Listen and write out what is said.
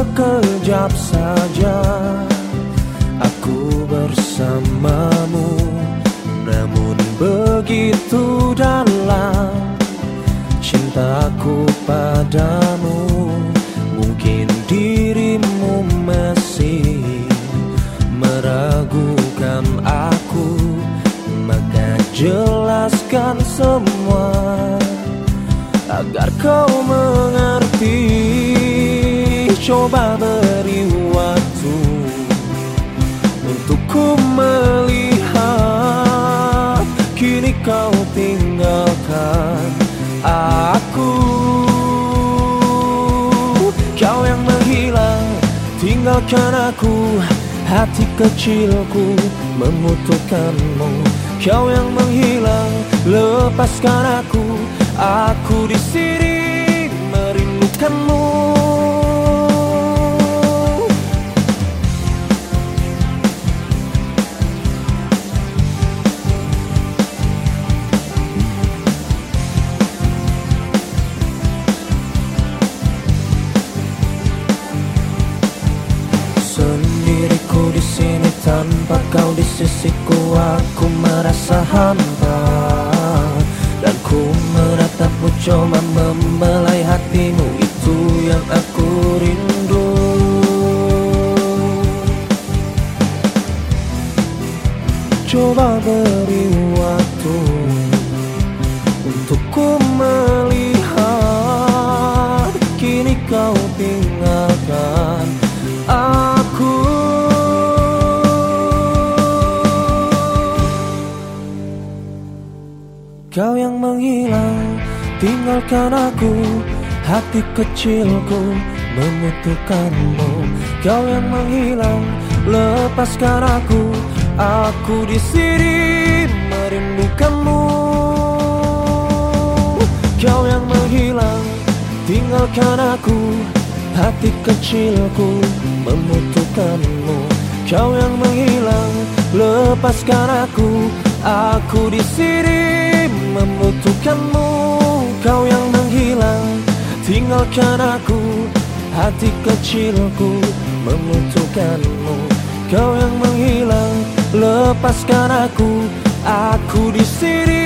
sekejap saja. Aku bersamamu Namun begitu dalam Cintaku padamu Mungkin dirimu masih Meragukan aku. Maka jelaskan semua Agar kau mengerti Coba beri waktu Untuk ku melihat. Kini kau tinggalkan aku. Kau yang menghilang Tinggalkan aku. Hati kecilku membutuhkanmu Kau yang menghilang Lepaskan aku. Aku di sini merindukanmu tanpa kau di sisiku aku merasa hampa. Dan ku menatapmu coba membelai hatimu. Itu yang aku rindu. Coba beri Kau yang menghilang, tinggalkan aku. Hati kecilku membutuhkanmu Kau yang menghilang, lepaskan aku. Aku di sini merindukanmu. Kau yang menghilang, tinggalkan aku. Hati kecilku membutuhkanmu Kau yang menghilang, lepaskan aku. Aku di sini membutuhkanmu Kau yang menghilang. Tinggalkan aku Hati kecilku membutuhkanmu Kau yang menghilang Lepaskan aku. Aku di sini